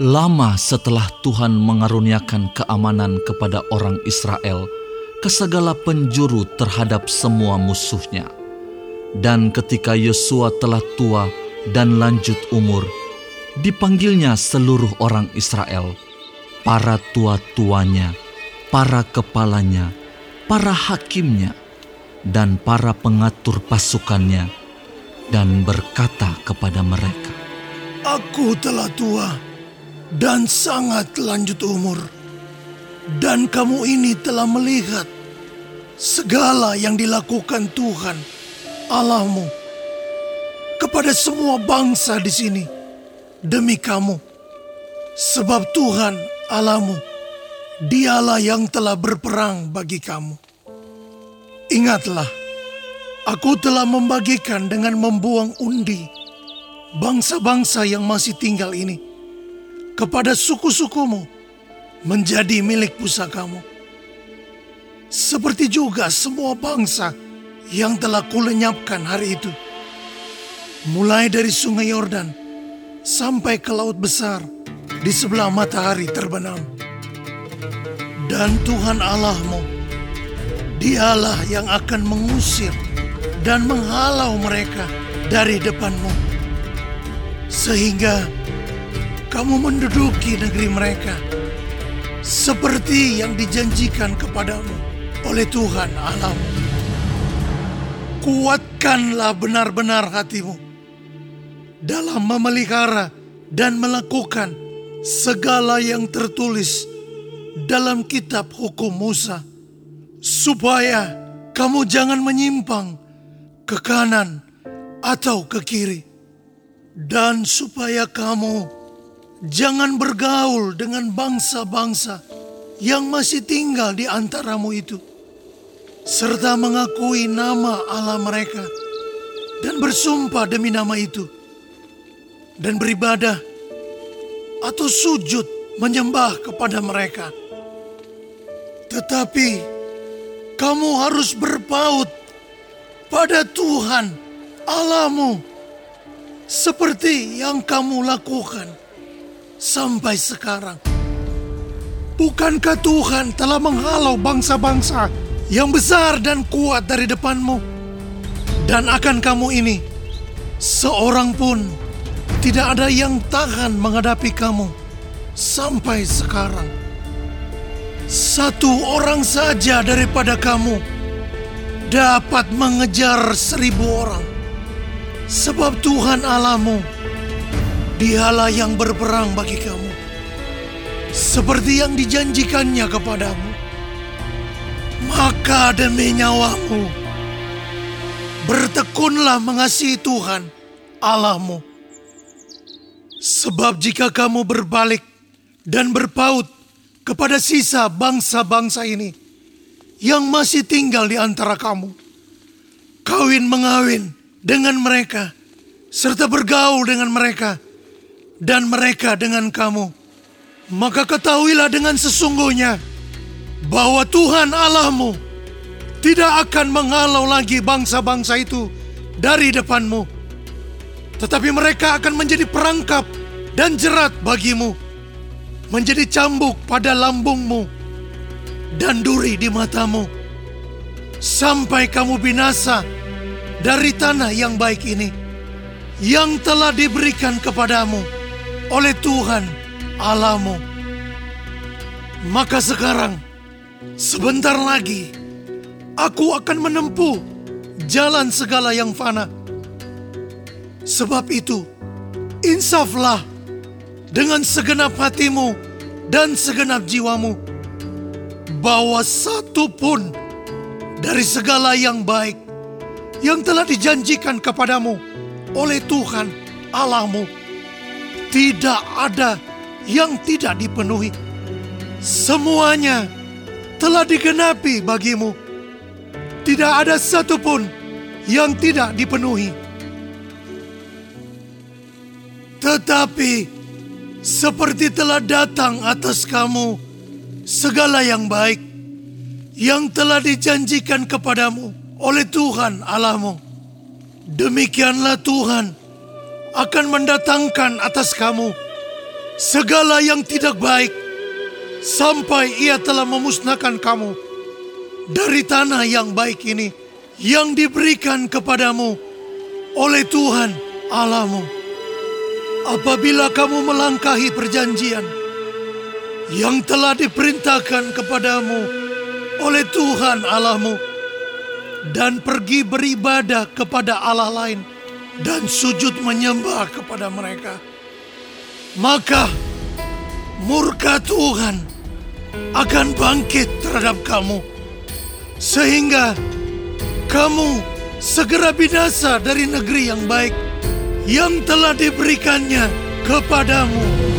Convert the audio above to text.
Lama setelah Tuhan mengaruniakan keamanan kepada orang Israel ke segala penjuru terhadap semua musuhnya. Dan ketika Yosua telah tua dan lanjut umur, dipanggilnya seluruh orang Israel, para tua-tuanya, para kepalanya, para hakimnya, dan para pengatur pasukannya, dan berkata kepada mereka, Aku telah tua dan sangat lanjut umur. Dan kamu ini telah melihat segala yang dilakukan Tuhan Allahmu kepada semua bangsa di sini demi kamu. Sebab Tuhan Allahmu dialah yang telah berperang bagi kamu. Ingatlah, aku telah membagikan dengan membuang undi bangsa-bangsa yang masih tinggal ini kepada suku-sukumu menjadi milik pusakamu. Seperti juga semua bangsa yang telah kulenyapkan hari itu. Mulai dari sungai Yordan sampai ke laut besar di sebelah matahari terbenam. Dan Tuhan Allahmu, dialah yang akan mengusir dan menghalau mereka dari depanmu. Sehingga kamu menduduki negeri mereka seperti yang dijanjikan kepadamu oleh Tuhan Allahmu. Kuatkanlah benar-benar hatimu dalam memelihara dan melakukan segala yang tertulis dalam kitab hukum Musa, supaya kamu jangan menyimpang ke kanan atau ke kiri, dan supaya kamu Jangan bergaul dengan bangsa-bangsa yang masih tinggal di antaramu itu, serta mengakui nama Allah mereka dan bersumpah demi nama itu, dan beribadah atau sujud menyembah kepada mereka. Tetapi kamu harus berpaut pada Tuhan Allahmu seperti yang kamu lakukan sampai sekarang. Bukankah Tuhan telah menghalau bangsa-bangsa yang besar dan kuat dari depanmu? Dan akan kamu ini, seorang pun tidak ada yang tahan menghadapi kamu sampai sekarang. Satu orang saja daripada kamu dapat mengejar seribu orang. Sebab Tuhan Allahmu Dialah yang berperang bagi kamu, seperti yang dijanjikannya kepadamu. Maka demi nyawamu, bertekunlah mengasihi Tuhan Allahmu. Sebab jika kamu berbalik dan berpaut kepada sisa bangsa-bangsa ini yang masih tinggal di antara kamu, kawin mengawin dengan mereka, serta bergaul dengan mereka, dan mereka dengan kamu. Maka ketahuilah dengan sesungguhnya bahwa Tuhan Allahmu tidak akan menghalau lagi bangsa-bangsa itu dari depanmu. Tetapi mereka akan menjadi perangkap dan jerat bagimu. Menjadi cambuk pada lambungmu dan duri di matamu. Sampai kamu binasa dari tanah yang baik ini yang telah diberikan kepadamu oleh Tuhan Allahmu. Maka sekarang, sebentar lagi, aku akan menempuh jalan segala yang fana. Sebab itu, insaflah dengan segenap hatimu dan segenap jiwamu, bahwa satu pun dari segala yang baik yang telah dijanjikan kepadamu oleh Tuhan Allahmu tidak ada yang tidak dipenuhi. Semuanya telah digenapi bagimu. Tidak ada satupun yang tidak dipenuhi. Tetapi seperti telah datang atas kamu segala yang baik yang telah dijanjikan kepadamu oleh Tuhan Allahmu. Demikianlah Tuhan akan mendatangkan atas kamu segala yang tidak baik sampai ia telah memusnahkan kamu dari tanah yang baik ini yang diberikan kepadamu oleh Tuhan Allahmu. Apabila kamu melangkahi perjanjian yang telah diperintahkan kepadamu oleh Tuhan Allahmu dan pergi beribadah kepada Allah lain dan sujud menyembah kepada mereka, maka murka Tuhan akan bangkit terhadap kamu, sehingga kamu segera binasa dari negeri yang baik yang telah diberikannya kepadamu.